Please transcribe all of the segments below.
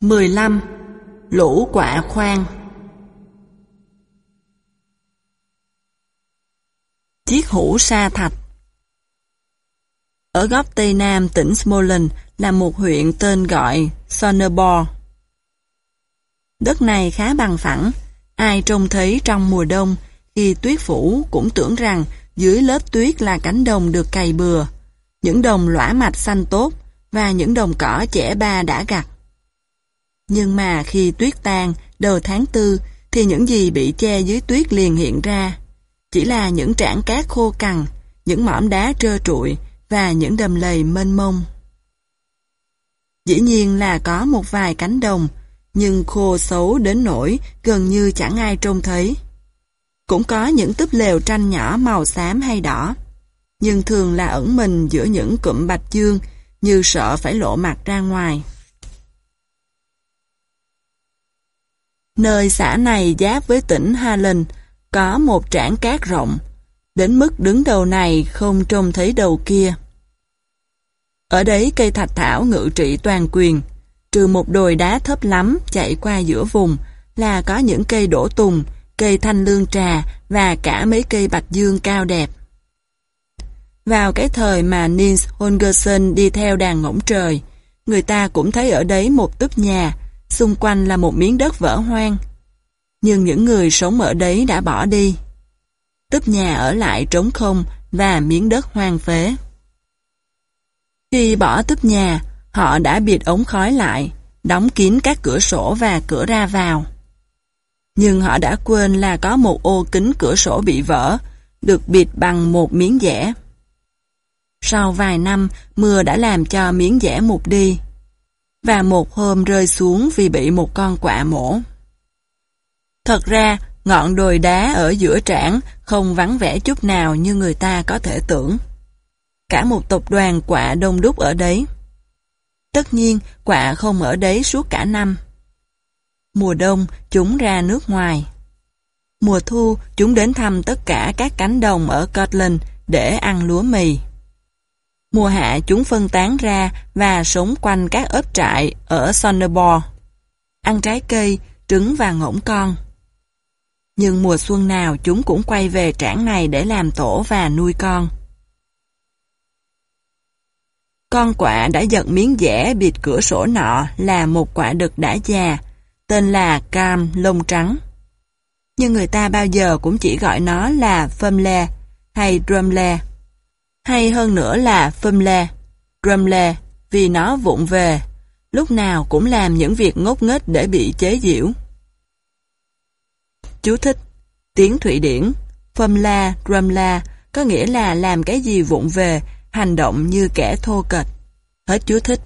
15. Lũ quạ khoan Chiếc hũ sa thạch Ở góc tây nam tỉnh Smolensk là một huyện tên gọi Sonneborg. Đất này khá bằng phẳng, ai trông thấy trong mùa đông khi tuyết phủ cũng tưởng rằng dưới lớp tuyết là cánh đồng được cày bừa, những đồng lõa mạch xanh tốt và những đồng cỏ trẻ ba đã gặt. Nhưng mà khi tuyết tan đầu tháng tư thì những gì bị che dưới tuyết liền hiện ra. Chỉ là những trảng cát khô cằn, những mỏm đá trơ trụi và những đầm lầy mênh mông. Dĩ nhiên là có một vài cánh đồng, nhưng khô xấu đến nỗi gần như chẳng ai trông thấy. Cũng có những túp lều tranh nhỏ màu xám hay đỏ, nhưng thường là ẩn mình giữa những cụm bạch dương như sợ phải lộ mặt ra ngoài. Nơi xã này giáp với tỉnh Hallen có một trảng cát rộng, đến mức đứng đầu này không trông thấy đầu kia. Ở đấy cây thạch thảo ngự trị toàn quyền, trừ một đồi đá thấp lắm chạy qua giữa vùng là có những cây đổ tùng, cây thanh lương trà và cả mấy cây bạch dương cao đẹp. Vào cái thời mà Nils Holgersson đi theo đàn ngỗng trời, người ta cũng thấy ở đấy một túp nhà, xung quanh là một miếng đất vỡ hoang. Nhưng những người sống ở đấy đã bỏ đi. Túp nhà ở lại trống không và miếng đất hoang phế. Khi bỏ túp nhà, họ đã bịt ống khói lại, đóng kín các cửa sổ và cửa ra vào. Nhưng họ đã quên là có một ô kính cửa sổ bị vỡ, được bịt bằng một miếng dẻ. Sau vài năm, mưa đã làm cho miếng dẻ mục đi. Và một hôm rơi xuống vì bị một con quạ mổ. Thật ra, ngọn đồi đá ở giữa trảng không vắng vẻ chút nào như người ta có thể tưởng. Cả một tộc đoàn quạ đông đúc ở đấy. Tất nhiên, quạ không ở đấy suốt cả năm. Mùa đông, chúng ra nước ngoài. Mùa thu, chúng đến thăm tất cả các cánh đồng ở Scotland để ăn lúa mì. Mùa hạ chúng phân tán ra và sống quanh các ấp trại ở Sonneborg, ăn trái cây, trứng và ngỗng con. Nhưng mùa xuân nào chúng cũng quay về trảng này để làm tổ và nuôi con. Con quạ đã giật miếng dẻ bịt cửa sổ nọ là một quả đực đã già, tên là cam lông trắng. Nhưng người ta bao giờ cũng chỉ gọi nó là phâm hay drum hay hơn nữa là phâm lê, râm Drumle vì nó vụng về, lúc nào cũng làm những việc ngốc nghếch để bị chế giễu. Chú thích Tiếng Thụy Điển Phâm la, râm la có nghĩa là làm cái gì vụng về, hành động như kẻ thô kệch. Hết chú thích.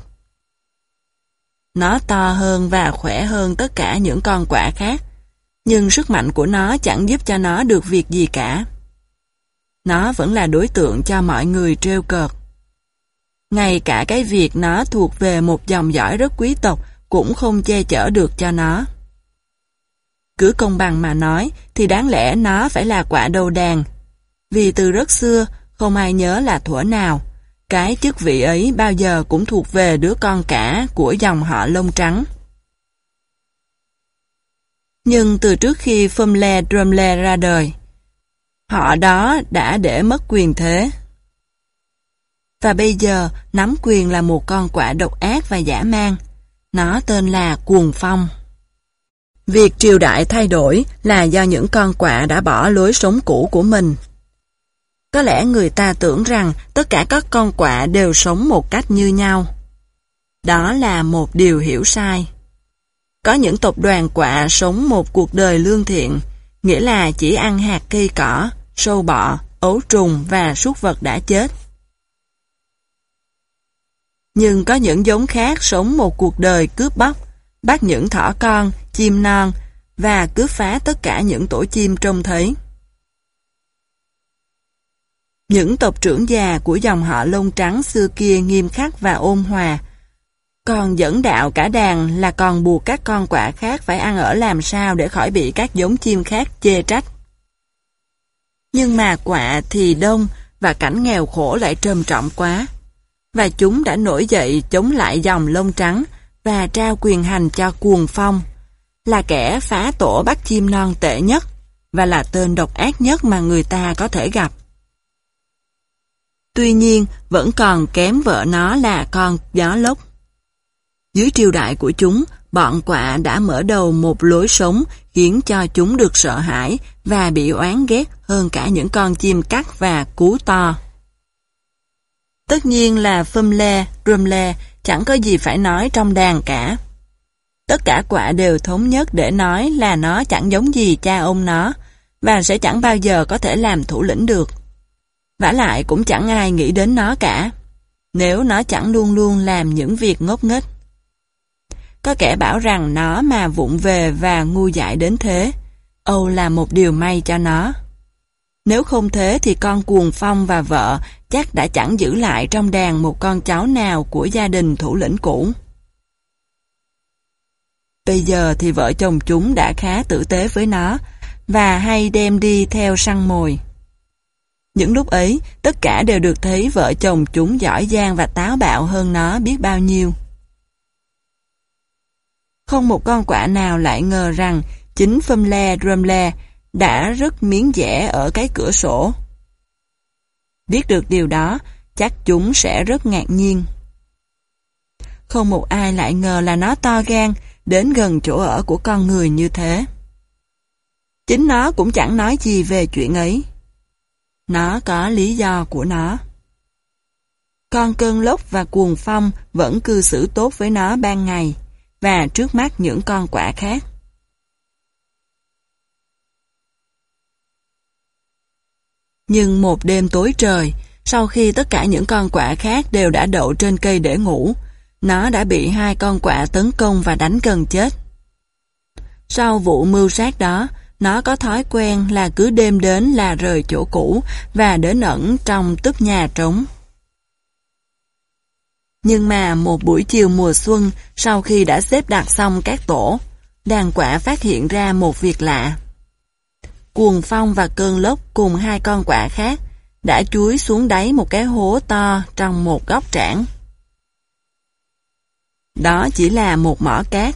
Nó to hơn và khỏe hơn tất cả những con quạ khác, nhưng sức mạnh của nó chẳng giúp cho nó được việc gì cả nó vẫn là đối tượng cho mọi người trêu cợt. Ngay cả cái việc nó thuộc về một dòng dõi rất quý tộc cũng không che chở được cho nó. Cứ công bằng mà nói thì đáng lẽ nó phải là quả đầu đàn. Vì từ rất xưa, không ai nhớ là thuở nào, cái chức vị ấy bao giờ cũng thuộc về đứa con cả của dòng họ lông trắng. Nhưng từ trước khi Fumle Drumle ra đời, Họ đó đã để mất quyền thế. Và bây giờ, nắm quyền là một con quạ độc ác và giả man. Nó tên là Cuồng Phong. Việc triều đại thay đổi là do những con quạ đã bỏ lối sống cũ của mình. Có lẽ người ta tưởng rằng tất cả các con quạ đều sống một cách như nhau. Đó là một điều hiểu sai. Có những tộc đoàn quạ sống một cuộc đời lương thiện, nghĩa là chỉ ăn hạt cây cỏ, sâu bọ, ấu trùng và súc vật đã chết. Nhưng có những giống khác sống một cuộc đời cướp bóc, bắt những thỏ con, chim non và cướp phá tất cả những tổ chim trông thấy. Những tộc trưởng già của dòng họ lông trắng xưa kia nghiêm khắc và ôn hòa, còn dẫn đạo cả đàn là còn buộc các con quạ khác phải ăn ở làm sao để khỏi bị các giống chim khác chê trách. Nhưng mà quạ thì đông và cảnh nghèo khổ lại trầm trọng quá. Và chúng đã nổi dậy chống lại dòng lông trắng và trao quyền hành cho cuồng phong, là kẻ phá tổ bắt chim non tệ nhất và là tên độc ác nhất mà người ta có thể gặp. Tuy nhiên, vẫn còn kém vợ nó là con gió lốc. Dưới triều đại của chúng, bọn quạ đã mở đầu một lối sống khiến cho chúng được sợ hãi và bị oán ghét hơn cả những con chim cắt và cú to. Tất nhiên là phâm le, rùm le, chẳng có gì phải nói trong đàn cả. Tất cả quạ đều thống nhất để nói là nó chẳng giống gì cha ông nó, và sẽ chẳng bao giờ có thể làm thủ lĩnh được. vả lại cũng chẳng ai nghĩ đến nó cả, nếu nó chẳng luôn luôn làm những việc ngốc nghếch. Có kẻ bảo rằng nó mà vụng về và ngu dại đến thế, Âu là một điều may cho nó. Nếu không thế thì con cuồng phong và vợ chắc đã chẳng giữ lại trong đàn một con cháu nào của gia đình thủ lĩnh cũ. Bây giờ thì vợ chồng chúng đã khá tử tế với nó và hay đem đi theo săn mồi. Những lúc ấy, tất cả đều được thấy vợ chồng chúng giỏi giang và táo bạo hơn nó biết bao nhiêu. Không một con quạ nào lại ngờ rằng chính Phâm Le Drumle đã rất miếng dẻ ở cái cửa sổ. Biết được điều đó, chắc chúng sẽ rất ngạc nhiên. Không một ai lại ngờ là nó to gan đến gần chỗ ở của con người như thế. Chính nó cũng chẳng nói gì về chuyện ấy. Nó có lý do của nó. Con cơn lốc và cuồng phong vẫn cư xử tốt với nó ban ngày và trước mắt những con quả khác. Nhưng một đêm tối trời, sau khi tất cả những con quả khác đều đã đậu trên cây để ngủ, nó đã bị hai con quả tấn công và đánh gần chết. Sau vụ mưu sát đó, nó có thói quen là cứ đêm đến là rời chỗ cũ và đến ẩn trong túp nhà trống. Nhưng mà một buổi chiều mùa xuân, sau khi đã xếp đặt xong các tổ, đàn quả phát hiện ra một việc lạ. Cuồng phong và cơn lốc cùng hai con quả khác đã chuối xuống đáy một cái hố to trong một góc trảng. Đó chỉ là một mỏ cát,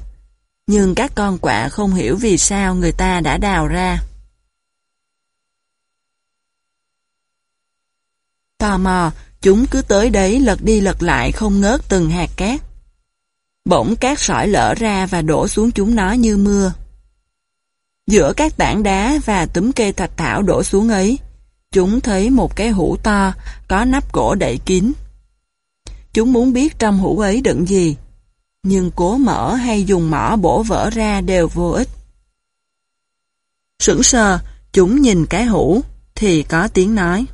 nhưng các con quạ không hiểu vì sao người ta đã đào ra. Tò mò, chúng cứ tới đấy lật đi lật lại không ngớt từng hạt cát. Bỗng cát sỏi lỡ ra và đổ xuống chúng nó như mưa. Giữa các tảng đá và túm cây thạch thảo đổ xuống ấy, chúng thấy một cái hũ to, có nắp gỗ đậy kín. Chúng muốn biết trong hũ ấy đựng gì, nhưng cố mở hay dùng mỏ bổ vỡ ra đều vô ích. Sững sờ, chúng nhìn cái hũ, thì có tiếng nói.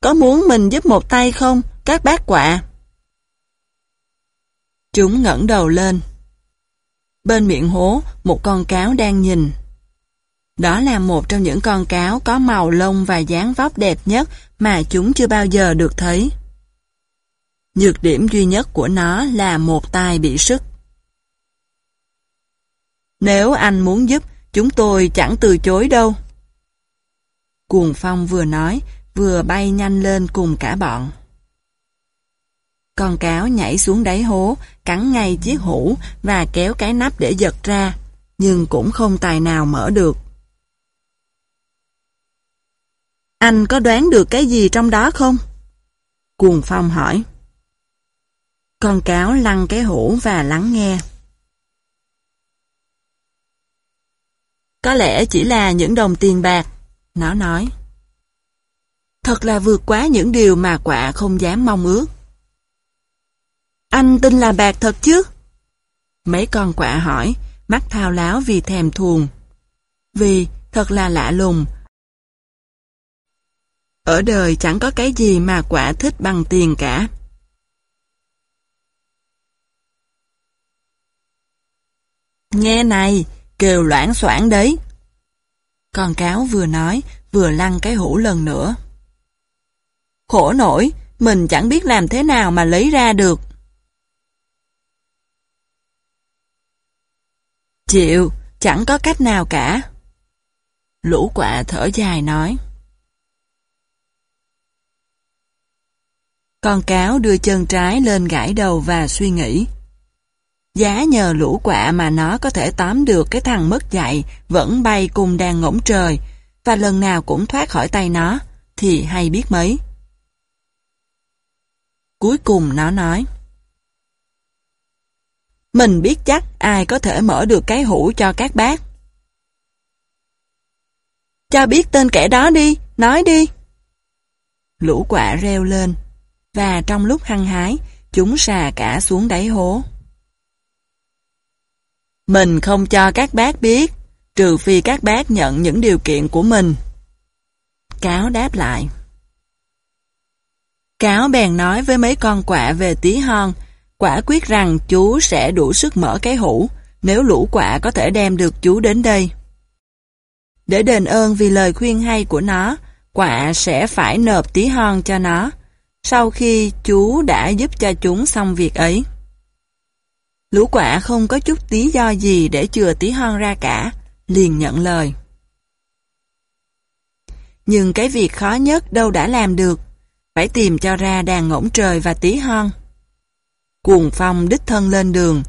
Có muốn mình giúp một tay không, các bác quạ? Chúng ngẩng đầu lên. Bên miệng hố, một con cáo đang nhìn. Đó là một trong những con cáo có màu lông và dáng vóc đẹp nhất mà chúng chưa bao giờ được thấy. Nhược điểm duy nhất của nó là một tay bị sức. Nếu anh muốn giúp, chúng tôi chẳng từ chối đâu. Cuồng phong vừa nói, vừa bay nhanh lên cùng cả bọn. Con cáo nhảy xuống đáy hố, cắn ngay chiếc hũ và kéo cái nắp để giật ra, nhưng cũng không tài nào mở được. Anh có đoán được cái gì trong đó không? Cuồng Phong hỏi. Con cáo lăn cái hũ và lắng nghe. Có lẽ chỉ là những đồng tiền bạc, nó nói. Thật là vượt quá những điều mà quạ không dám mong ước. Anh tin là bạc thật chứ? Mấy con quạ hỏi, mắt thao láo vì thèm thuồng. Vì, thật là lạ lùng. Ở đời chẳng có cái gì mà quạ thích bằng tiền cả. Nghe này, kêu loãng xoảng đấy. Con cáo vừa nói, vừa lăn cái hũ lần nữa. Khổ nổi, mình chẳng biết làm thế nào mà lấy ra được. Chịu, chẳng có cách nào cả. Lũ quạ thở dài nói. Con cáo đưa chân trái lên gãi đầu và suy nghĩ. Giá nhờ lũ quạ mà nó có thể tóm được cái thằng mất dạy vẫn bay cùng đàn ngỗng trời và lần nào cũng thoát khỏi tay nó thì hay biết mấy. Cuối cùng nó nói Mình biết chắc ai có thể mở được cái hũ cho các bác. Cho biết tên kẻ đó đi, nói đi. Lũ quạ reo lên, và trong lúc hăng hái, chúng xà cả xuống đáy hố. Mình không cho các bác biết, trừ phi các bác nhận những điều kiện của mình. Cáo đáp lại. Cáo bèn nói với mấy con quạ về tí hon, quả quyết rằng chú sẽ đủ sức mở cái hũ, nếu lũ quạ có thể đem được chú đến đây. Để đền ơn vì lời khuyên hay của nó, quạ sẽ phải nộp tí hon cho nó, sau khi chú đã giúp cho chúng xong việc ấy. Lũ quạ không có chút tí do gì để chừa tí hon ra cả, liền nhận lời. Nhưng cái việc khó nhất đâu đã làm được, phải tìm cho ra đàn ngỗng trời và tí hon. Cuồng phong đích thân lên đường,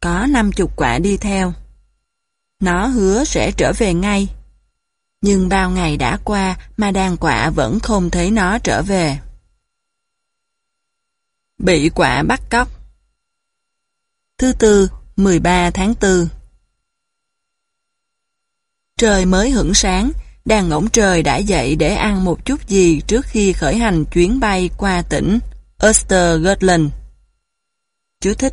có năm chục quả đi theo. Nó hứa sẽ trở về ngay. Nhưng bao ngày đã qua mà đàn quả vẫn không thấy nó trở về. Bị quả bắt cóc Thứ tư, 13 tháng 4 Trời mới hưởng sáng, đàn ngỗng trời đã dậy để ăn một chút gì trước khi khởi hành chuyến bay qua tỉnh Östergötland. Chú thích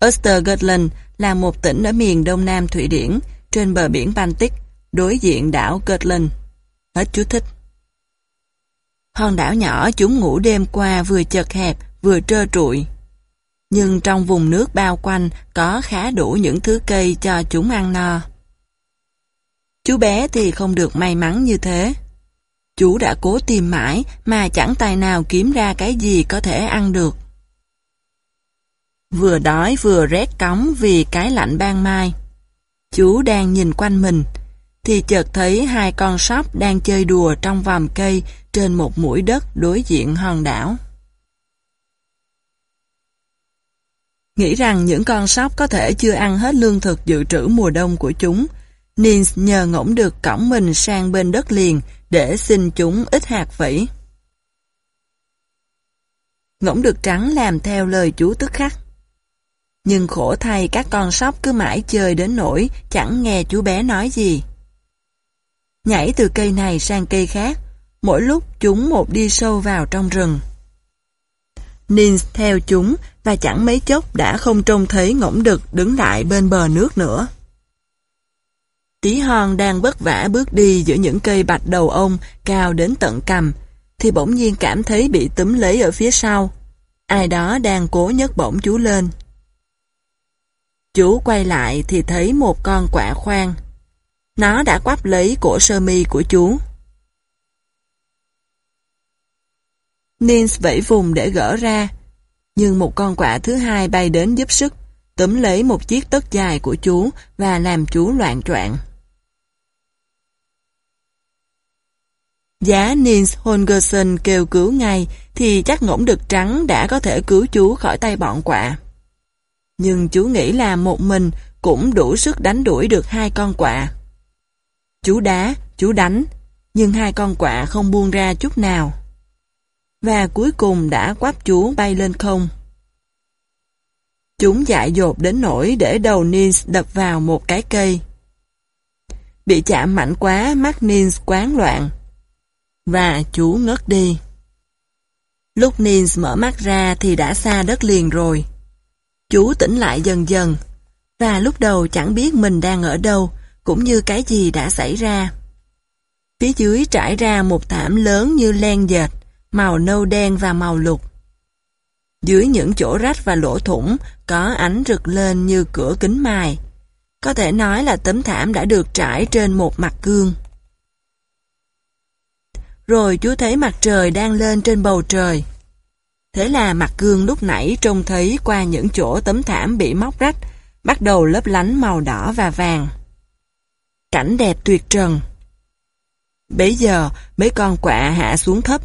Östergötland là một tỉnh ở miền đông nam Thụy Điển, trên bờ biển Baltic, đối diện đảo Götland. Hết chú thích. Hòn đảo nhỏ chúng ngủ đêm qua vừa chật hẹp, vừa trơ trụi. Nhưng trong vùng nước bao quanh có khá đủ những thứ cây cho chúng ăn no. Chú bé thì không được may mắn như thế. Chú đã cố tìm mãi mà chẳng tài nào kiếm ra cái gì có thể ăn được. Vừa đói vừa rét cống vì cái lạnh ban mai. Chú đang nhìn quanh mình, thì chợt thấy hai con sóc đang chơi đùa trong vòng cây trên một mũi đất đối diện hòn đảo. Nghĩ rằng những con sóc có thể chưa ăn hết lương thực dự trữ mùa đông của chúng, Nins nhờ ngỗng được cõng mình sang bên đất liền để xin chúng ít hạt vĩ. Ngỗng được trắng làm theo lời chú tức khắc. Nhưng khổ thay các con sóc cứ mãi chơi đến nỗi chẳng nghe chú bé nói gì. Nhảy từ cây này sang cây khác, mỗi lúc chúng một đi sâu vào trong rừng. Nins theo chúng và chẳng mấy chốc đã không trông thấy ngỗng đực đứng lại bên bờ nước nữa. Tí hon đang vất vả bước đi giữa những cây bạch đầu ông cao đến tận cằm, thì bỗng nhiên cảm thấy bị túm lấy ở phía sau. Ai đó đang cố nhấc bổng chú lên. Chú quay lại thì thấy một con quạ khoan. Nó đã quắp lấy cổ sơ mi của chú. Nins vẫy vùng để gỡ ra, nhưng một con quạ thứ hai bay đến giúp sức, túm lấy một chiếc tất dài của chú và làm chú loạn troạn. Giá Nils Holgersen kêu cứu ngay thì chắc ngỗng đực trắng đã có thể cứu chú khỏi tay bọn quạ. Nhưng chú nghĩ là một mình cũng đủ sức đánh đuổi được hai con quạ. Chú đá, chú đánh, nhưng hai con quạ không buông ra chút nào. Và cuối cùng đã quắp chú bay lên không. Chúng dại dột đến nỗi để đầu Nils đập vào một cái cây. Bị chạm mạnh quá, mắt Nils quán loạn và chú ngất đi. Lúc Nils mở mắt ra thì đã xa đất liền rồi. Chú tỉnh lại dần dần, và lúc đầu chẳng biết mình đang ở đâu, cũng như cái gì đã xảy ra. Phía dưới trải ra một thảm lớn như len dệt, màu nâu đen và màu lục. Dưới những chỗ rách và lỗ thủng có ánh rực lên như cửa kính mài. Có thể nói là tấm thảm đã được trải trên một mặt gương. Rồi chú thấy mặt trời đang lên trên bầu trời. Thế là mặt gương lúc nãy trông thấy qua những chỗ tấm thảm bị móc rách, bắt đầu lấp lánh màu đỏ và vàng. Cảnh đẹp tuyệt trần. Bấy giờ, mấy con quạ hạ xuống thấp.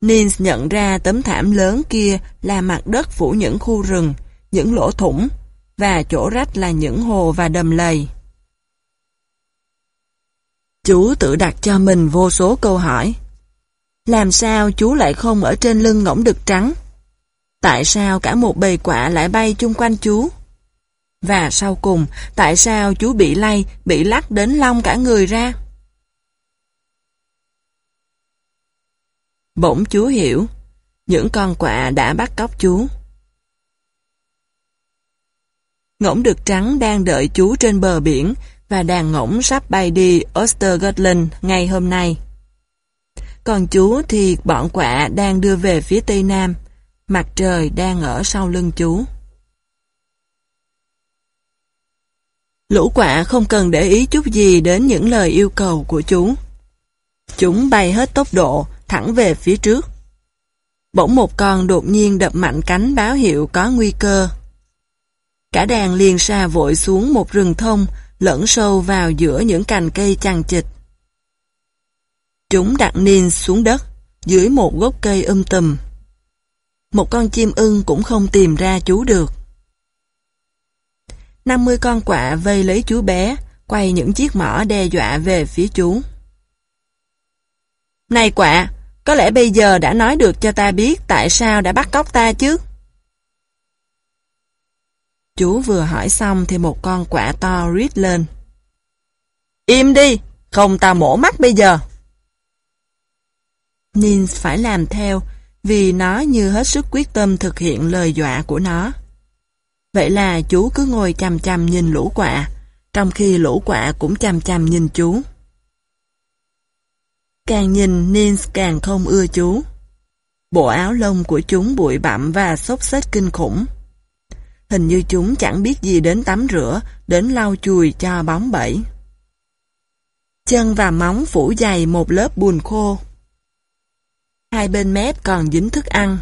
Nins nhận ra tấm thảm lớn kia là mặt đất phủ những khu rừng, những lỗ thủng, và chỗ rách là những hồ và đầm lầy. Chú tự đặt cho mình vô số câu hỏi. Làm sao chú lại không ở trên lưng ngỗng đực trắng? Tại sao cả một bầy quạ lại bay chung quanh chú? Và sau cùng, tại sao chú bị lay, bị lắc đến long cả người ra? Bỗng chú hiểu, những con quạ đã bắt cóc chú. Ngỗng đực trắng đang đợi chú trên bờ biển và đàn ngỗng sắp bay đi Ostergotland ngày hôm nay. Còn chú thì bọn quạ đang đưa về phía tây nam, mặt trời đang ở sau lưng chú. Lũ quạ không cần để ý chút gì đến những lời yêu cầu của chú. Chúng bay hết tốc độ, thẳng về phía trước. Bỗng một con đột nhiên đập mạnh cánh báo hiệu có nguy cơ. Cả đàn liền xa vội xuống một rừng thông, lẫn sâu vào giữa những cành cây chằng chịt. Chúng đặt Nin xuống đất, dưới một gốc cây um tùm. Một con chim ưng cũng không tìm ra chú được. 50 con quạ vây lấy chú bé, quay những chiếc mỏ đe dọa về phía chú. Này quạ, có lẽ bây giờ đã nói được cho ta biết tại sao đã bắt cóc ta chứ? Chú vừa hỏi xong thì một con quạ to rít lên. Im đi, không ta mổ mắt bây giờ. Nins phải làm theo vì nó như hết sức quyết tâm thực hiện lời dọa của nó. Vậy là chú cứ ngồi chằm chằm nhìn lũ quạ, trong khi lũ quạ cũng chằm chằm nhìn chú. Càng nhìn Nins càng không ưa chú. Bộ áo lông của chúng bụi bặm và xốc xếch kinh khủng. Hình như chúng chẳng biết gì đến tắm rửa, đến lau chùi cho bóng bẩy. Chân và móng phủ dày một lớp bùn khô. Hai bên mép còn dính thức ăn.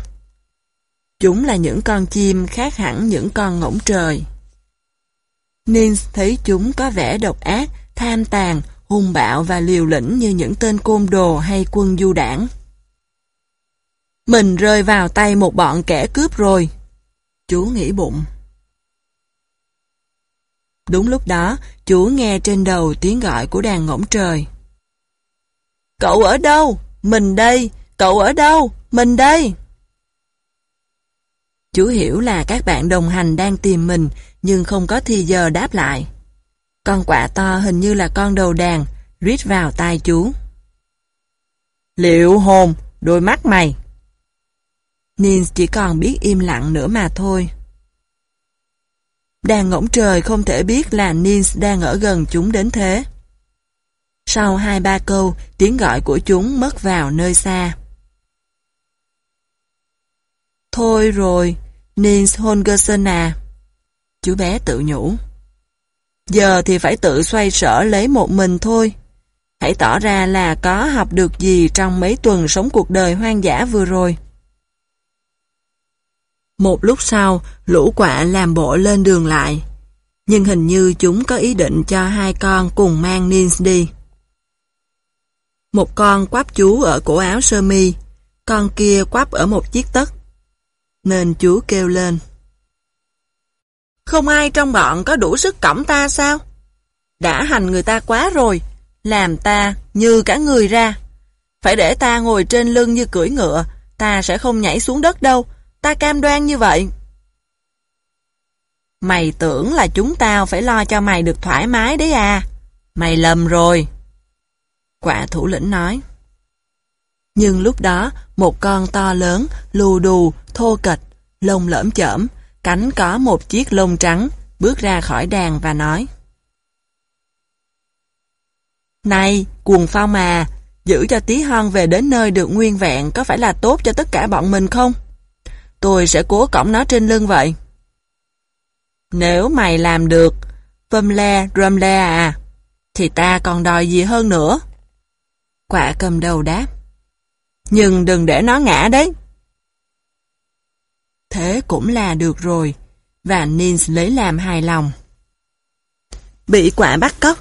Chúng là những con chim khác hẳn những con ngỗng trời. Nins thấy chúng có vẻ độc ác, tham tàn, hung bạo và liều lĩnh như những tên côn đồ hay quân du đảng. Mình rơi vào tay một bọn kẻ cướp rồi. Chú nghĩ bụng. Đúng lúc đó, chú nghe trên đầu tiếng gọi của đàn ngỗng trời. Cậu ở đâu? Mình đây! Cậu ở đâu? Mình đây! Chú hiểu là các bạn đồng hành đang tìm mình, nhưng không có thì giờ đáp lại. Con quạ to hình như là con đầu đàn, rít vào tai chú. Liệu hồn, đôi mắt mày. Nins chỉ còn biết im lặng nữa mà thôi. Đàn ngỗng trời không thể biết là Nils đang ở gần chúng đến thế. Sau hai ba câu, tiếng gọi của chúng mất vào nơi xa. Thôi rồi, Nils Holgersen à. Chú bé tự nhủ. Giờ thì phải tự xoay sở lấy một mình thôi. Hãy tỏ ra là có học được gì trong mấy tuần sống cuộc đời hoang dã vừa rồi. Một lúc sau, lũ quạ làm bộ lên đường lại. Nhưng hình như chúng có ý định cho hai con cùng mang Nins đi. Một con quắp chú ở cổ áo sơ mi, con kia quắp ở một chiếc tất. Nên chú kêu lên. Không ai trong bọn có đủ sức cõng ta sao? Đã hành người ta quá rồi, làm ta như cả người ra. Phải để ta ngồi trên lưng như cưỡi ngựa, ta sẽ không nhảy xuống đất đâu, ta cam đoan như vậy. Mày tưởng là chúng tao phải lo cho mày được thoải mái đấy à? Mày lầm rồi. Quạ thủ lĩnh nói. Nhưng lúc đó, một con to lớn, lù đù, thô kịch, lông lởm chởm, cánh có một chiếc lông trắng, bước ra khỏi đàn và nói. Này, cuồng phong mà, giữ cho tí hon về đến nơi được nguyên vẹn có phải là tốt cho tất cả bọn mình không? Tôi sẽ cố cõng nó trên lưng vậy. Nếu mày làm được, vâm le, râm Drumle à, thì ta còn đòi gì hơn nữa? Quạ cầm đầu đáp. Nhưng đừng để nó ngã đấy. Thế cũng là được rồi, và Nins lấy làm hài lòng. Bị quả bắt cóc,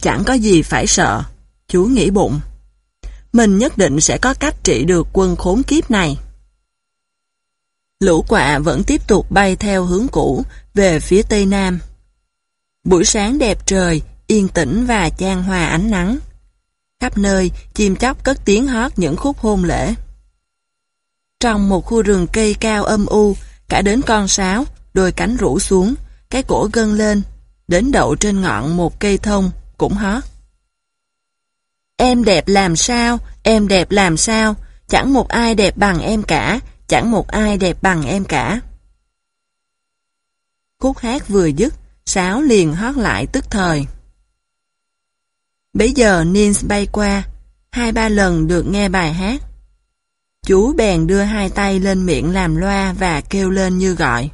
chẳng có gì phải sợ, chú nghĩ bụng. Mình nhất định sẽ có cách trị được quân khốn kiếp này. Lũ quạ vẫn tiếp tục bay theo hướng cũ, về phía tây nam. Buổi sáng đẹp trời, yên tĩnh và chan hòa ánh nắng. Khắp nơi, chim chóc cất tiếng hót những khúc hôn lễ. Trong một khu rừng cây cao âm u, cả đến con sáo, đôi cánh rũ xuống, cái cổ gân lên, đến đậu trên ngọn một cây thông, cũng hót. Em đẹp làm sao, em đẹp làm sao, chẳng một ai đẹp bằng em cả, chẳng một ai đẹp bằng em cả. Khúc hát vừa dứt, sáo liền hót lại tức thời. Bấy giờ Nils bay qua, hai ba lần được nghe bài hát. Chú bèn đưa hai tay lên miệng làm loa và kêu lên như gọi.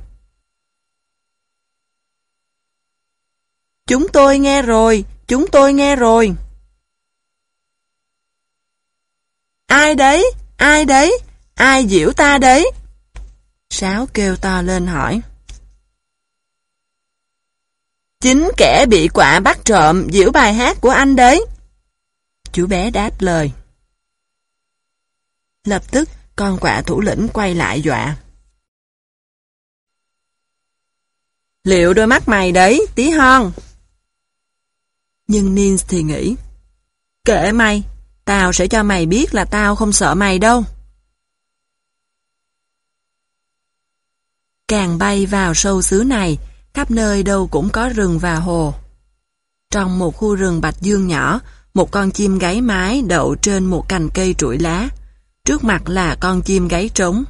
Chúng tôi nghe rồi, chúng tôi nghe rồi. Ai đấy, ai đấy, ai diễu ta đấy? Sáo kêu to lên hỏi. Chính kẻ bị quả bắt trộm diễu bài hát của anh đấy. Chú bé đáp lời. Lập tức, con quạ thủ lĩnh quay lại dọa. Liệu đôi mắt mày đấy, tí hon? Nhưng Nins thì nghĩ, kệ mày, tao sẽ cho mày biết là tao không sợ mày đâu. Càng bay vào sâu xứ này, khắp nơi đâu cũng có rừng và hồ. Trong một khu rừng bạch dương nhỏ, một con chim gáy mái đậu trên một cành cây trụi lá. Trước mặt là con chim gáy trống.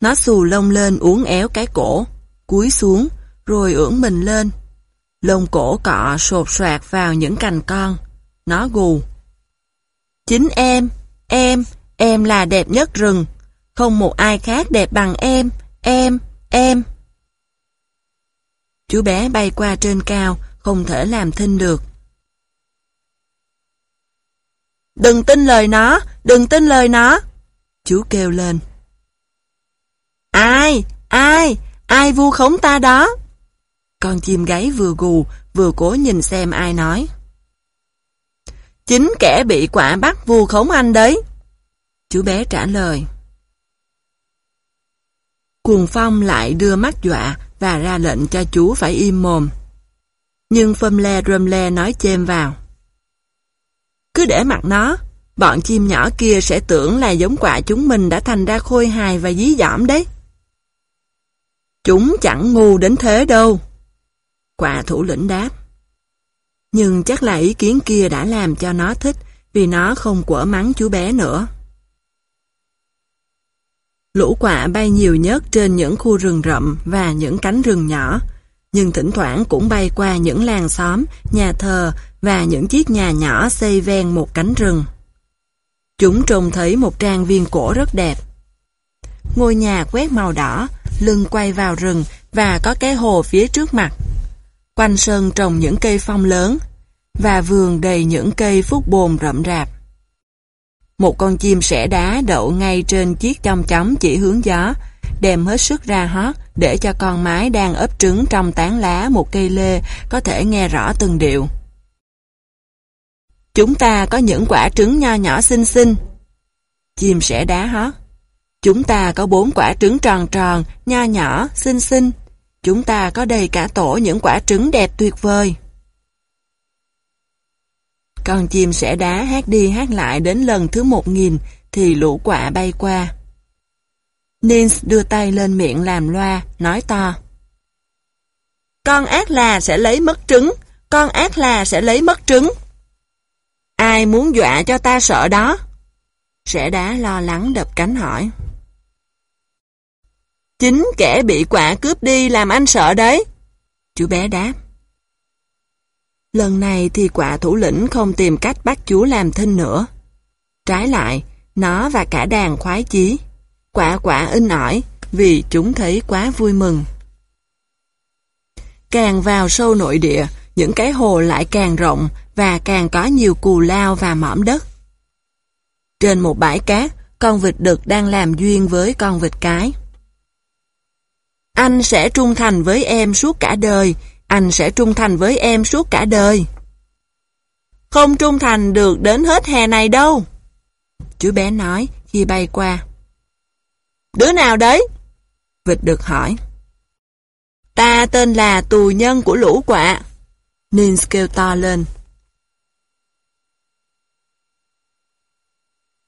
Nó xù lông lên uốn éo cái cổ, cúi xuống, rồi ưỡn mình lên. Lông cổ cọ sột soạt vào những cành con. Nó gù. Chính em, em, em là đẹp nhất rừng. Không một ai khác đẹp bằng em, em, em. Chú bé bay qua trên cao, không thể làm thinh được. Đừng tin lời nó, đừng tin lời nó. Chú kêu lên. Ai, ai, ai vu khống ta đó? Con chim gáy vừa gù, vừa cố nhìn xem ai nói. Chính kẻ bị quả bắt vu khống anh đấy. Chú bé trả lời. Cuồng phong lại đưa mắt dọa và ra lệnh cho chú phải im mồm. Nhưng Phâm Le rơm Le nói chêm vào. Cứ để mặt nó, bọn chim nhỏ kia sẽ tưởng là giống quả chúng mình đã thành ra khôi hài và dí dỏm đấy. Chúng chẳng ngu đến thế đâu. Quả thủ lĩnh đáp. Nhưng chắc là ý kiến kia đã làm cho nó thích vì nó không quở mắng chú bé nữa. Lũ quạ bay nhiều nhất trên những khu rừng rậm và những cánh rừng nhỏ, nhưng thỉnh thoảng cũng bay qua những làng xóm, nhà thờ và những chiếc nhà nhỏ xây ven một cánh rừng. Chúng trông thấy một trang viên cổ rất đẹp. Ngôi nhà quét màu đỏ, lưng quay vào rừng và có cái hồ phía trước mặt. Quanh sân trồng những cây phong lớn và vườn đầy những cây phúc bồn rậm rạp. Một con chim sẻ đá đậu ngay trên chiếc trong chóng chỉ hướng gió, đem hết sức ra hót để cho con mái đang ấp trứng trong tán lá một cây lê có thể nghe rõ từng điệu. Chúng ta có những quả trứng nho nhỏ xinh xinh. Chim sẻ đá hót. Chúng ta có bốn quả trứng tròn tròn, nho nhỏ, xinh xinh. Chúng ta có đầy cả tổ những quả trứng đẹp tuyệt vời. Con chim sẻ đá hát đi hát lại đến lần thứ một nghìn thì lũ quạ bay qua. Nins đưa tay lên miệng làm loa, nói to. Con ác là sẽ lấy mất trứng, con ác là sẽ lấy mất trứng. Ai muốn dọa cho ta sợ đó? Sẻ đá lo lắng đập cánh hỏi. Chính kẻ bị quả cướp đi làm anh sợ đấy. Chú bé đáp. Lần này thì quả thủ lĩnh không tìm cách bắt chú làm thinh nữa. Trái lại, nó và cả đàn khoái chí. Quả quả in ỏi vì chúng thấy quá vui mừng. Càng vào sâu nội địa, những cái hồ lại càng rộng và càng có nhiều cù lao và mỏm đất. Trên một bãi cát, con vịt đực đang làm duyên với con vịt cái. Anh sẽ trung thành với em suốt cả đời, anh sẽ trung thành với em suốt cả đời. Không trung thành được đến hết hè này đâu. Chú bé nói khi bay qua. Đứa nào đấy? Vịt được hỏi. Ta tên là tù nhân của lũ quạ. Nins kêu to lên.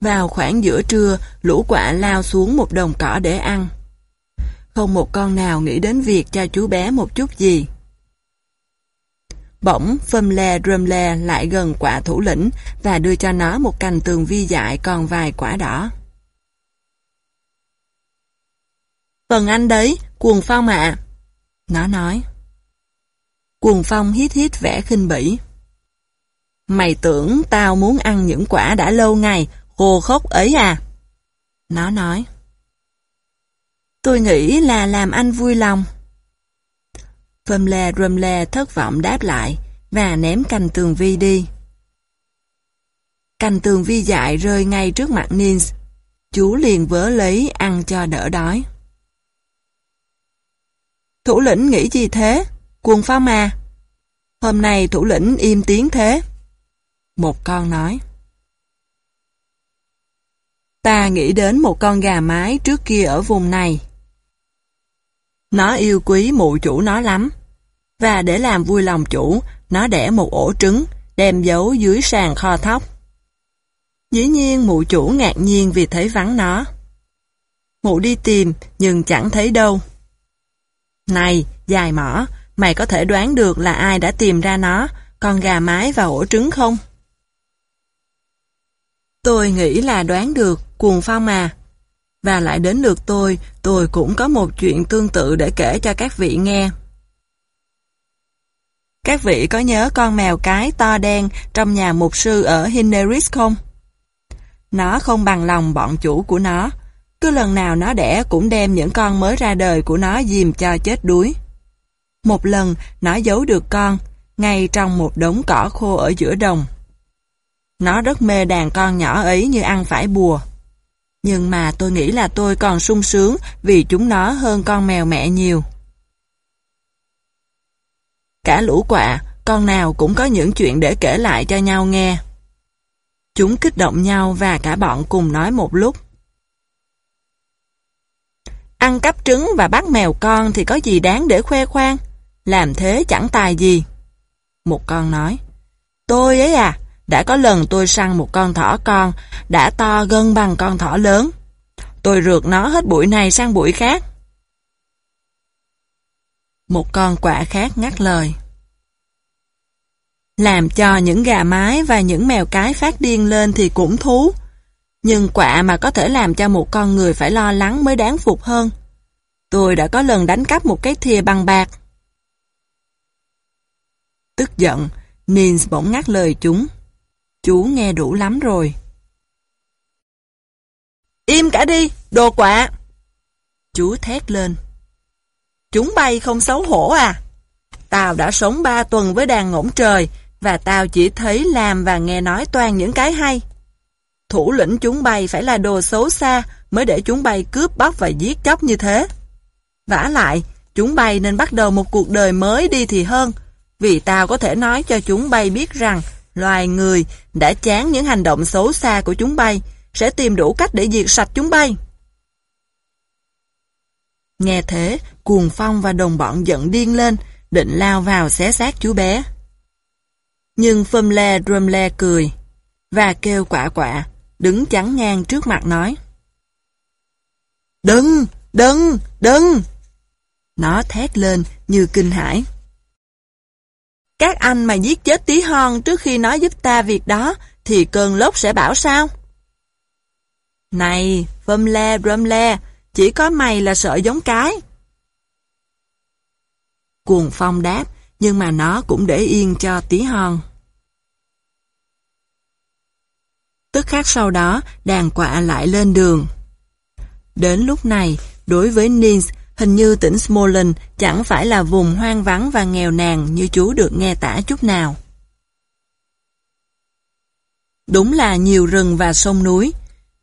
Vào khoảng giữa trưa, lũ quạ lao xuống một đồng cỏ để ăn. Không một con nào nghĩ đến việc cho chú bé một chút gì. Bỗng, phâm le drâm le lại gần quả thủ lĩnh và đưa cho nó một cành tường vi dại còn vài quả đỏ. Phần anh đấy, cuồng phong ạ. Nó nói. Cuồng phong hít hít vẻ khinh bỉ. Mày tưởng tao muốn ăn những quả đã lâu ngày, khô khốc ấy à? Nó nói. Tôi nghĩ là làm anh vui lòng phơm le rơm le, thất vọng đáp lại, và ném cành tường vi đi. Cành tường vi dại rơi ngay trước mặt Nins. Chú liền vớ lấy, ăn cho đỡ đói. Thủ lĩnh nghĩ gì thế? Cuồng phong mà. Hôm nay thủ lĩnh im tiếng thế. Một con nói. Ta nghĩ đến một con gà mái trước kia ở vùng này. Nó yêu quý mụ chủ nó lắm. Và để làm vui lòng chủ, nó đẻ một ổ trứng, đem giấu dưới sàn kho thóc. Dĩ nhiên mụ chủ ngạc nhiên vì thấy vắng nó. Mụ đi tìm, nhưng chẳng thấy đâu. Này, dài mỏ, mày có thể đoán được là ai đã tìm ra nó, con gà mái và ổ trứng không? Tôi nghĩ là đoán được, cuồng phong mà. Và lại đến lượt tôi, tôi cũng có một chuyện tương tự để kể cho các vị nghe. Các vị có nhớ con mèo cái to đen trong nhà mục sư ở Hinneris không? Nó không bằng lòng bọn chủ của nó. Cứ lần nào nó đẻ cũng đem những con mới ra đời của nó dìm cho chết đuối. Một lần, nó giấu được con, ngay trong một đống cỏ khô ở giữa đồng. Nó rất mê đàn con nhỏ ấy như ăn phải bùa. Nhưng mà tôi nghĩ là tôi còn sung sướng vì chúng nó hơn con mèo mẹ nhiều. Cả lũ quạ, con nào cũng có những chuyện để kể lại cho nhau nghe. Chúng kích động nhau và cả bọn cùng nói một lúc. Ăn cắp trứng và bắt mèo con thì có gì đáng để khoe khoang. Làm thế chẳng tài gì. Một con nói. Tôi ấy à, đã có lần tôi săn một con thỏ con, đã to gân bằng con thỏ lớn. Tôi rượt nó hết buổi này sang buổi khác. Một con quạ khác ngắt lời. Làm cho những gà mái và những mèo cái phát điên lên thì cũng thú. Nhưng quạ mà có thể làm cho một con người phải lo lắng mới đáng phục hơn. Tôi đã có lần đánh cắp một cái thìa bằng bạc. Tức giận, Nins bỗng ngắt lời chúng. Chú nghe đủ lắm rồi. Im cả đi, đồ quạ! Chú thét lên. Chúng bay không xấu hổ à? Tao đã sống ba tuần với đàn ngỗng trời và tao chỉ thấy làm và nghe nói toàn những cái hay. Thủ lĩnh chúng bay phải là đồ xấu xa mới để chúng bay cướp bóc và giết chóc như thế. vả lại, chúng bay nên bắt đầu một cuộc đời mới đi thì hơn, vì tao có thể nói cho chúng bay biết rằng loài người đã chán những hành động xấu xa của chúng bay, sẽ tìm đủ cách để diệt sạch chúng bay. Nghe thế, cuồng phong và đồng bọn giận điên lên, định lao vào xé xác chú bé. Nhưng Phâm Le Drum Le cười, và kêu quả quả, đứng chắn ngang trước mặt nói. Đừng, đừng, đừng! Nó thét lên như kinh hãi. Các anh mà giết chết tí hon trước khi nói giúp ta việc đó, thì cơn lốc sẽ bảo sao? Này, Phâm Le Drum Le, chỉ có mày là sợ giống cái. Cuồng phong đáp, nhưng mà nó cũng để yên cho tí hon. Tức khắc sau đó, đàn quạ lại lên đường. Đến lúc này, đối với Nins, hình như tỉnh Smolensk chẳng phải là vùng hoang vắng và nghèo nàn như chú được nghe tả chút nào. Đúng là nhiều rừng và sông núi,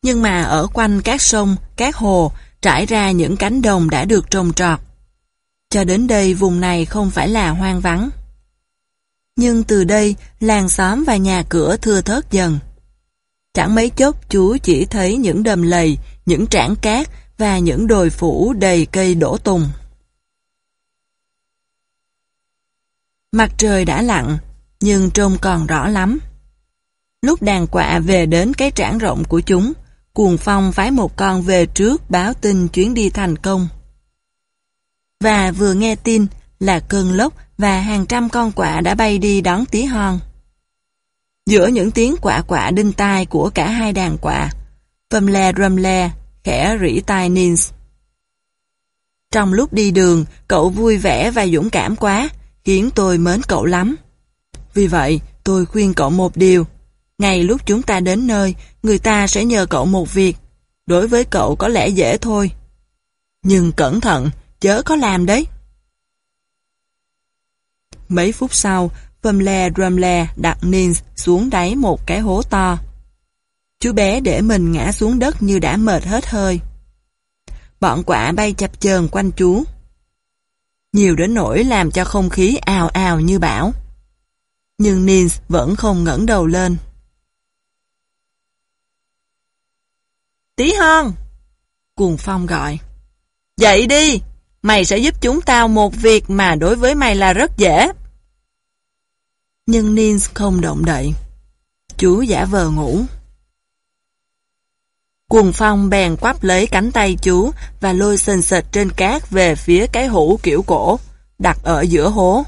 nhưng mà ở quanh các sông, các hồ trải ra những cánh đồng đã được trồng trọt. Cho đến đây vùng này không phải là hoang vắng. Nhưng từ đây, làng xóm và nhà cửa thưa thớt dần. Chẳng mấy chốc chú chỉ thấy những đầm lầy, những trảng cát và những đồi phủ đầy cây đổ tùng. Mặt trời đã lặn, nhưng trông còn rõ lắm. Lúc đàn quạ về đến cái trảng rộng của chúng, cuồng phong phái một con về trước báo tin chuyến đi thành công. Và vừa nghe tin là cơn lốc và hàng trăm con quạ đã bay đi đón tí hon. Giữa những tiếng quạ quạ đinh tai của cả hai đàn quạ, phâm le râm le, khẽ rỉ tai Nins. Trong lúc đi đường, cậu vui vẻ và dũng cảm quá, khiến tôi mến cậu lắm. Vì vậy, tôi khuyên cậu một điều. Ngay lúc chúng ta đến nơi, người ta sẽ nhờ cậu một việc. Đối với cậu có lẽ dễ thôi. Nhưng cẩn thận, chớ có làm đấy. Mấy phút sau, Pumle Drumle đặt Nins xuống đáy một cái hố to. Chú bé để mình ngã xuống đất như đã mệt hết hơi. Bọn quả bay chập chờn quanh chú. Nhiều đến nỗi làm cho không khí ào ào như bão. Nhưng Nins vẫn không ngẩng đầu lên. Tí hon! Cuồng phong gọi. Dậy đi! Mày sẽ giúp chúng tao một việc mà đối với mày là rất dễ. Nhưng Nins không động đậy. Chú giả vờ ngủ. Cuồng phong bèn quắp lấy cánh tay chú và lôi sình sệt trên cát về phía cái hũ kiểu cổ, đặt ở giữa hố.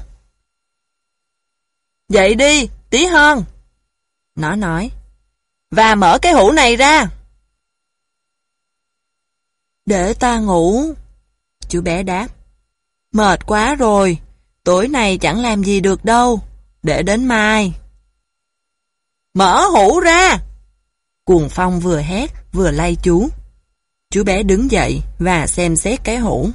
Dậy đi, tí hơn. Nó nói. Và mở cái hũ này ra. Để ta ngủ. Chú bé đáp. Mệt quá rồi, tối nay chẳng làm gì được đâu, để đến mai. Mở hũ ra! Cuồng phong vừa hét, vừa lay chú. Chú bé đứng dậy và xem xét cái hũ.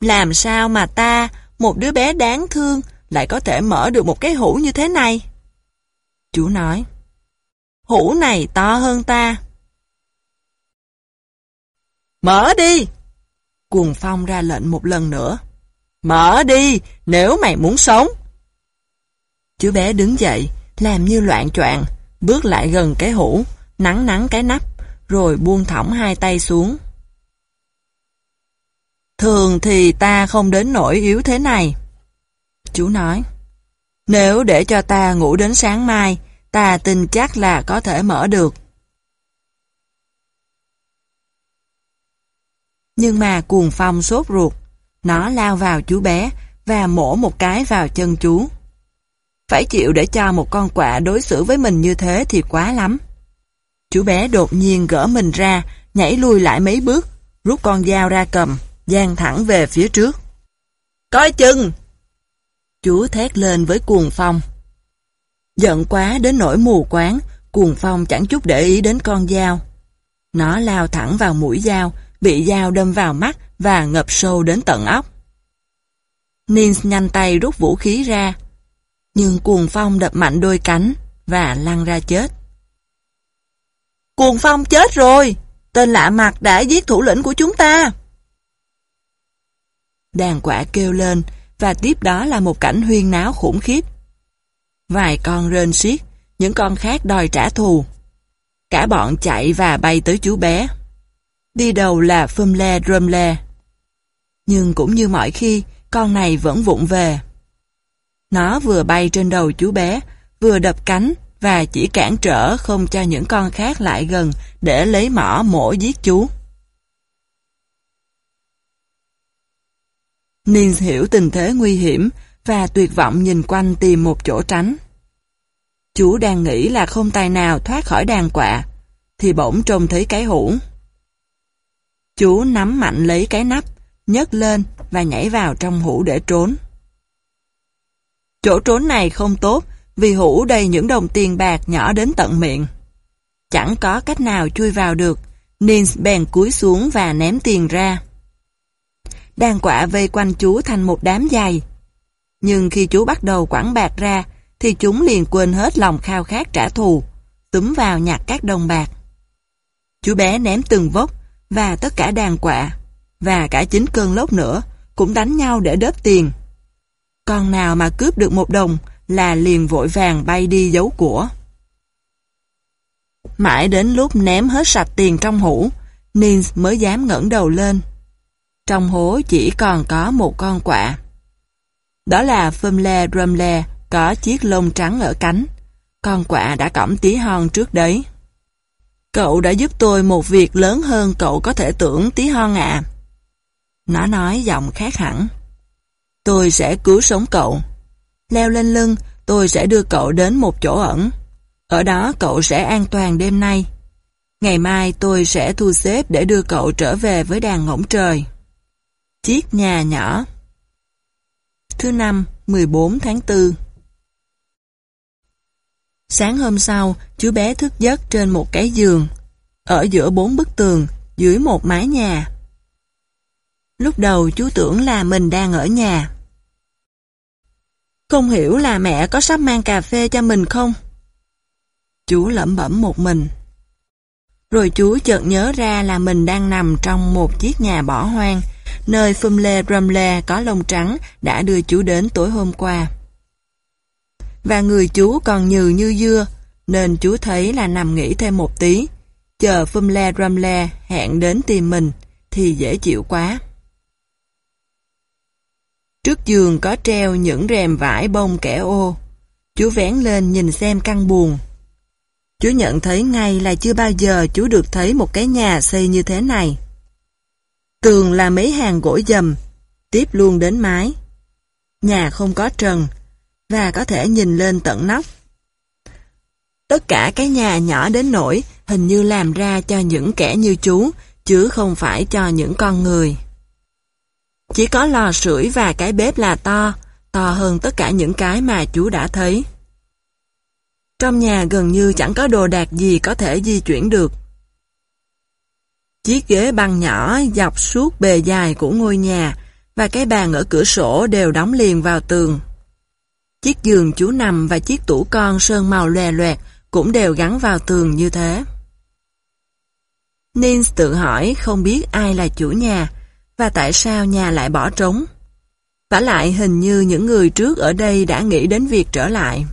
Làm sao mà ta, một đứa bé đáng thương, lại có thể mở được một cái hũ như thế này? Chú nói, hũ này to hơn ta. Mở đi! Cuồng phong ra lệnh một lần nữa. Mở đi, nếu mày muốn sống. Chú bé đứng dậy, làm như loạn choạng, bước lại gần cái hũ, nắng nắng cái nắp, rồi buông thõng hai tay xuống. Thường thì ta không đến nỗi yếu thế này. Chú nói, nếu để cho ta ngủ đến sáng mai, ta tin chắc là có thể mở được. Nhưng mà cuồng phong sốt ruột, nó lao vào chú bé và mổ một cái vào chân chú. Phải chịu để cho một con quạ đối xử với mình như thế thì quá lắm. Chú bé đột nhiên gỡ mình ra, nhảy lui lại mấy bước, rút con dao ra cầm, dang thẳng về phía trước. Coi chừng! Chú thét lên với cuồng phong. Giận quá đến nỗi mù quáng, cuồng phong chẳng chút để ý đến con dao. Nó lao thẳng vào mũi dao, bị dao đâm vào mắt và ngập sâu đến tận óc. Nins nhanh tay rút vũ khí ra, nhưng cuồng phong đập mạnh đôi cánh và lăn ra chết. Cuồng phong chết rồi! Tên lạ mặt đã giết thủ lĩnh của chúng ta! Đàn quả kêu lên và tiếp đó là một cảnh huyên náo khủng khiếp. Vài con rên xiết, những con khác đòi trả thù. Cả bọn chạy và bay tới chú bé. Đi đầu là phơm Le Drum Le. Nhưng cũng như mọi khi, con này vẫn vụng về. Nó vừa bay trên đầu chú bé, vừa đập cánh và chỉ cản trở không cho những con khác lại gần để lấy mỏ mổ giết chú. Nins hiểu tình thế nguy hiểm và tuyệt vọng nhìn quanh tìm một chỗ tránh. Chú đang nghĩ là không tài nào thoát khỏi đàn quạ, thì bỗng trông thấy cái hũ. Chú nắm mạnh lấy cái nắp, nhấc lên và nhảy vào trong hũ để trốn. Chỗ trốn này không tốt vì hũ đầy những đồng tiền bạc nhỏ đến tận miệng. Chẳng có cách nào chui vào được, Nins bèn cúi xuống và ném tiền ra. Đàn quạ vây quanh chú thành một đám dày. Nhưng khi chú bắt đầu quẳng bạc ra, thì chúng liền quên hết lòng khao khát trả thù, túm vào nhặt các đồng bạc. Chú bé ném từng vốc, và tất cả đàn quạ, và cả chính cơn lốc nữa, cũng đánh nhau để đớp tiền. Con nào mà cướp được một đồng là liền vội vàng bay đi giấu của. Mãi đến lúc ném hết sạch tiền trong hũ, Nins mới dám ngẩng đầu lên. Trong hố chỉ còn có một con quạ. Đó là Phumle Drumle có chiếc lông trắng ở cánh. Con quạ đã cõng tí hon trước đấy. Cậu đã giúp tôi một việc lớn hơn cậu có thể tưởng tí hon ạ. Nó nói giọng khác hẳn. Tôi sẽ cứu sống cậu. Leo lên lưng, tôi sẽ đưa cậu đến một chỗ ẩn. Ở đó cậu sẽ an toàn đêm nay. Ngày mai tôi sẽ thu xếp để đưa cậu trở về với đàn ngỗng trời. Chiếc nhà nhỏ Thứ năm, 14 tháng 4 Sáng hôm sau, chú bé thức giấc trên một cái giường, ở giữa bốn bức tường, dưới một mái nhà. Lúc đầu chú tưởng là mình đang ở nhà. Không hiểu là mẹ có sắp mang cà phê cho mình không? Chú lẩm bẩm một mình. Rồi chú chợt nhớ ra là mình đang nằm trong một chiếc nhà bỏ hoang, nơi phum lê râm lê có lông trắng đã đưa chú đến tối hôm qua. Và người chú còn nhừ như dưa, nên chú thấy là nằm nghỉ thêm một tí, chờ phum le râm le hẹn đến tìm mình, thì dễ chịu quá. Trước giường có treo những rèm vải bông kẻ ô. Chú vén lên nhìn xem căn buồn. Chú nhận thấy ngay là chưa bao giờ chú được thấy một cái nhà xây như thế này. Tường là mấy hàng gỗ dầm, tiếp luôn đến mái. Nhà không có trần, và có thể nhìn lên tận nóc. Tất cả cái nhà nhỏ đến nỗi hình như làm ra cho những kẻ như chú, chứ không phải cho những con người. Chỉ có lò sưởi và cái bếp là to, to hơn tất cả những cái mà chú đã thấy. Trong nhà gần như chẳng có đồ đạc gì có thể di chuyển được. Chiếc ghế băng nhỏ dọc suốt bề dài của ngôi nhà và cái bàn ở cửa sổ đều đóng liền vào tường. Chiếc giường chú nằm và chiếc tủ con sơn màu lòe loẹt cũng đều gắn vào tường như thế. Nins tự hỏi không biết ai là chủ nhà và tại sao nhà lại bỏ trống. Và lại hình như những người trước ở đây đã nghĩ đến việc trở lại.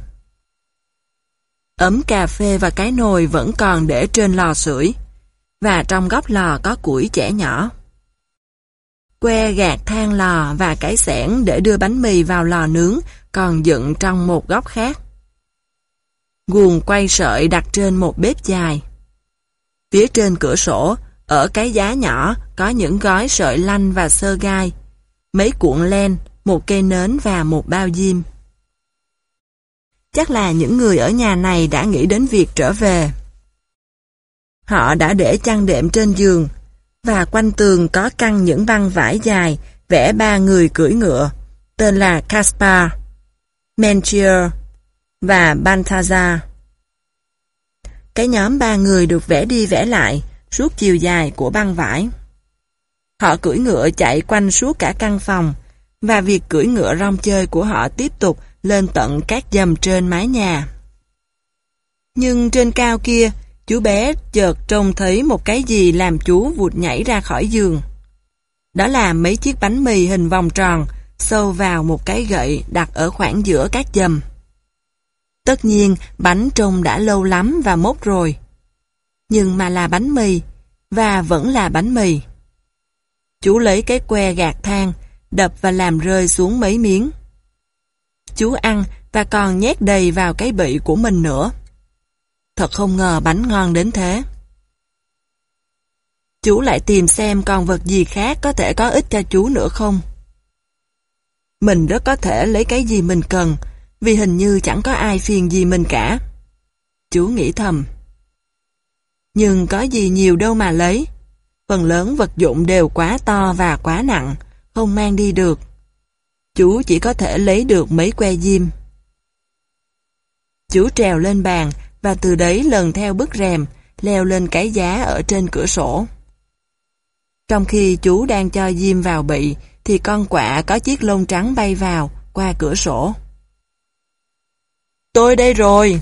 Ấm cà phê và cái nồi vẫn còn để trên lò sưởi và trong góc lò có củi trẻ nhỏ. Que gạt than lò và cái xẻng để đưa bánh mì vào lò nướng còn dựng trong một góc khác. Guồng quay sợi đặt trên một bếp dài. Phía trên cửa sổ, ở cái giá nhỏ có những gói sợi lanh và sơ gai, mấy cuộn len, một cây nến và một bao diêm. Chắc là những người ở nhà này đã nghĩ đến việc trở về. Họ đã để chăn đệm trên giường, và quanh tường có căng những băng vải dài vẽ ba người cưỡi ngựa, tên là Caspar, Menchier và Balthazar. Cái nhóm ba người được vẽ đi vẽ lại suốt chiều dài của băng vải. Họ cưỡi ngựa chạy quanh suốt cả căn phòng, và việc cưỡi ngựa rong chơi của họ tiếp tục lên tận các dầm trên mái nhà. Nhưng trên cao kia, chú bé chợt trông thấy một cái gì làm chú vụt nhảy ra khỏi giường. Đó là mấy chiếc bánh mì hình vòng tròn, sâu vào một cái gậy đặt ở khoảng giữa các dầm. Tất nhiên, bánh trông đã lâu lắm và mốt rồi. Nhưng mà là bánh mì, và vẫn là bánh mì. Chú lấy cái que gạt than, đập và làm rơi xuống mấy miếng. Chú ăn và còn nhét đầy vào cái bị của mình nữa. Thật không ngờ bánh ngon đến thế. Chú lại tìm xem còn vật gì khác có thể có ích cho chú nữa không. Mình rất có thể lấy cái gì mình cần, vì hình như chẳng có ai phiền gì mình cả. Chú nghĩ thầm. Nhưng có gì nhiều đâu mà lấy. Phần lớn vật dụng đều quá to và quá nặng, không mang đi được. Chú chỉ có thể lấy được mấy que diêm. Chú trèo lên bàn và từ đấy lần theo bức rèm, leo lên cái giá ở trên cửa sổ. Trong khi chú đang cho diêm vào bị, thì con quạ có chiếc lông trắng bay vào, qua cửa sổ. Tôi đây rồi!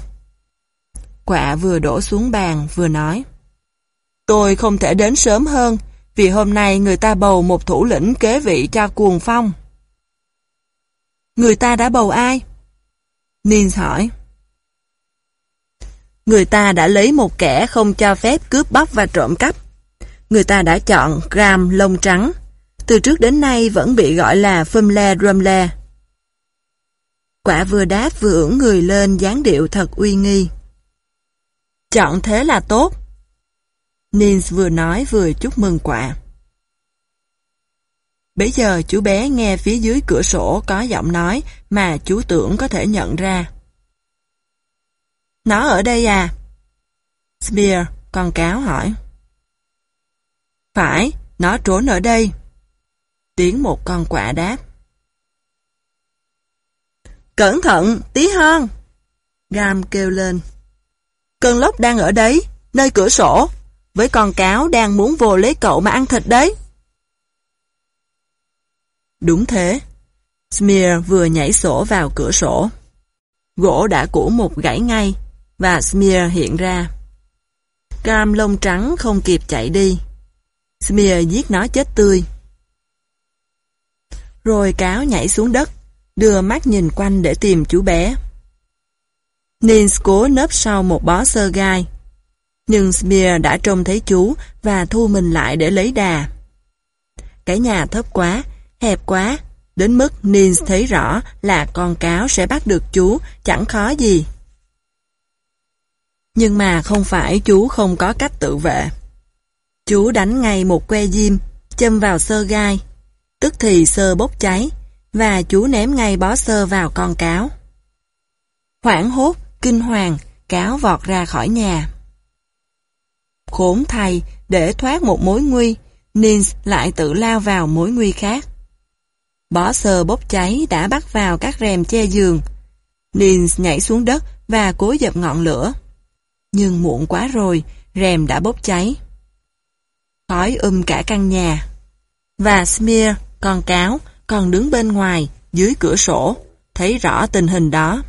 Quạ vừa đổ xuống bàn, vừa nói. Tôi không thể đến sớm hơn, vì hôm nay người ta bầu một thủ lĩnh kế vị cho cuồng phong. Người ta đã bầu ai? Nins hỏi. Người ta đã lấy một kẻ không cho phép cướp bóc và trộm cắp. người ta đã chọn gram lông trắng. Từ trước đến nay vẫn bị gọi là Fumle Drumle. Quả vừa đáp vừa ưỡn người lên dáng điệu thật uy nghi. Chọn thế là tốt. Nins vừa nói vừa chúc mừng quả. Bây giờ chú bé nghe phía dưới cửa sổ có giọng nói mà chú tưởng có thể nhận ra. Nó ở đây à? Spear, con cáo hỏi. Phải, nó trốn ở đây. Tiếng một con quạ đáp. Cẩn thận, tí hơn. Gam kêu lên. Cơn lốc đang ở đấy, nơi cửa sổ, với con cáo đang muốn vô lấy cậu mà ăn thịt đấy. Đúng thế. Smear vừa nhảy sổ vào cửa sổ. Gỗ đã cũ mục gãy ngay, và Smear hiện ra. Cam lông trắng không kịp chạy đi. Smear giết nó chết tươi. Rồi cáo nhảy xuống đất, đưa mắt nhìn quanh để tìm chú bé. Nils cố nấp sau một bó sơ gai. Nhưng Smear đã trông thấy chú và thu mình lại để lấy đà. Cái nhà thấp quá, hẹp quá, đến mức Nils thấy rõ là con cáo sẽ bắt được chú, chẳng khó gì. Nhưng mà không phải chú không có cách tự vệ. Chú đánh ngay một que diêm, châm vào sơ gai. Tức thì sơ bốc cháy, và chú ném ngay bó sơ vào con cáo. Hoảng hốt, kinh hoàng, cáo vọt ra khỏi nhà. Khốn thay, để thoát một mối nguy, Nins lại tự lao vào mối nguy khác. Bó sơ bốc cháy đã bắt vào các rèm che giường. Nins nhảy xuống đất và cố dập ngọn lửa. Nhưng muộn quá rồi, rèm đã bốc cháy. Khói um cả căn nhà. Và Smear, con cáo, còn đứng bên ngoài, dưới cửa sổ, thấy rõ tình hình đó.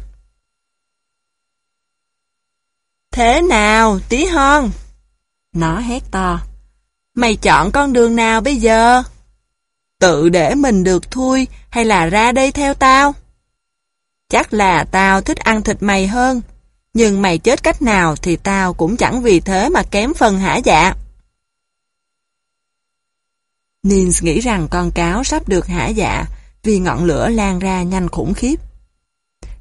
Thế nào, tí hon? Nó hét to. Mày chọn con đường nào bây giờ? Tự để mình được thui hay là ra đây theo tao? Chắc là tao thích ăn thịt mày hơn, nhưng mày chết cách nào thì tao cũng chẳng vì thế mà kém phần hả dạ. Nins nghĩ rằng con cáo sắp được hả dạ vì ngọn lửa lan ra nhanh khủng khiếp.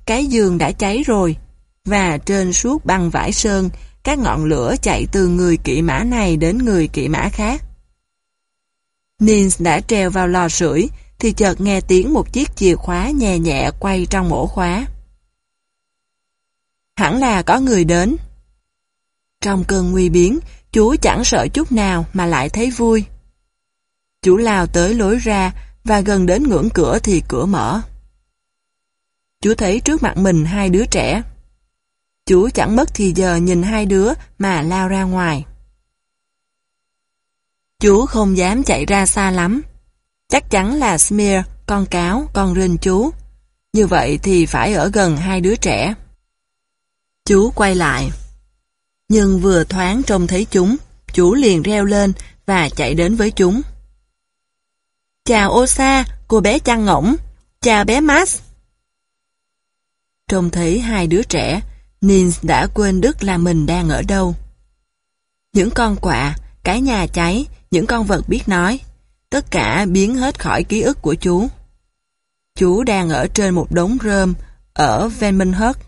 Cái giường đã cháy rồi, và trên suốt băng vải sơn, các ngọn lửa chạy từ người kỵ mã này đến người kỵ mã khác. Nins đã treo vào lò sưởi thì chợt nghe tiếng một chiếc chìa khóa nhẹ nhẹ quay trong ổ khóa. Hẳn là có người đến. Trong cơn nguy biến, chú chẳng sợ chút nào mà lại thấy vui. Chú lao tới lối ra và gần đến ngưỡng cửa thì cửa mở. Chú thấy trước mặt mình hai đứa trẻ. Chú chẳng mất thì giờ nhìn hai đứa mà lao ra ngoài. Chú không dám chạy ra xa lắm. Chắc chắn là Smear, con cáo, con rình chú. Như vậy thì phải ở gần hai đứa trẻ. Chú quay lại. Nhưng vừa thoáng trông thấy chúng, chú liền reo lên và chạy đến với chúng. Chào Osa, cô bé chăn ngỗng. Chào bé Max. Trông thấy hai đứa trẻ, Nins đã quên đức là mình đang ở đâu. Những con quạ, cái nhà cháy, những con vật biết nói, tất cả biến hết khỏi ký ức của chú. Chú đang ở trên một đống rơm ở Venmenhurst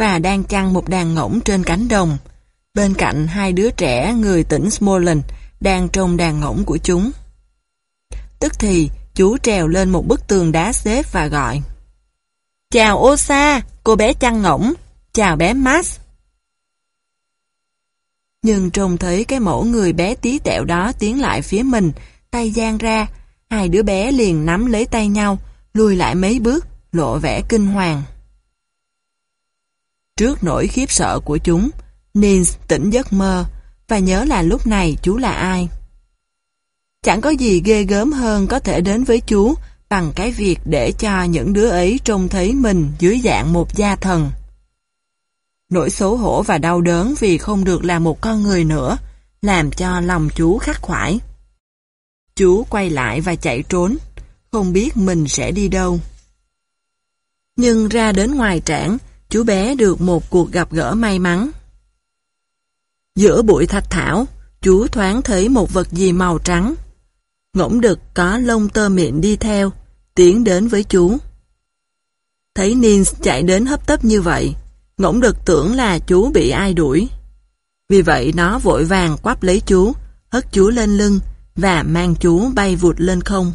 và đang chăn một đàn ngỗng trên cánh đồng. Bên cạnh hai đứa trẻ người tỉnh Smolensk đang trông đàn ngỗng của chúng. Tức thì, chú trèo lên một bức tường đá xếp và gọi. Chào Osa, cô bé chăn ngỗng. Chào bé Max. Nhưng trông thấy cái mẫu người bé tí tẹo đó tiến lại phía mình, tay giang ra, hai đứa bé liền nắm lấy tay nhau, lùi lại mấy bước, lộ vẻ kinh hoàng. Trước nỗi khiếp sợ của chúng, Nils tỉnh giấc mơ và nhớ là lúc này chú là ai. Chẳng có gì ghê gớm hơn có thể đến với chú bằng cái việc để cho những đứa ấy trông thấy mình dưới dạng một gia thần. Nỗi xấu hổ và đau đớn vì không được là một con người nữa, làm cho lòng chú khắc khoải. Chú quay lại và chạy trốn, không biết mình sẽ đi đâu. Nhưng ra đến ngoài trảng, chú bé được một cuộc gặp gỡ may mắn. Giữa bụi thạch thảo, chú thoáng thấy một vật gì màu trắng. Ngỗng đực có lông tơ miệng đi theo, tiến đến với chú. Thấy Nins chạy đến hấp tấp như vậy, ngỗng đực tưởng là chú bị ai đuổi. Vì vậy nó vội vàng quắp lấy chú, hất chú lên lưng và mang chú bay vụt lên không.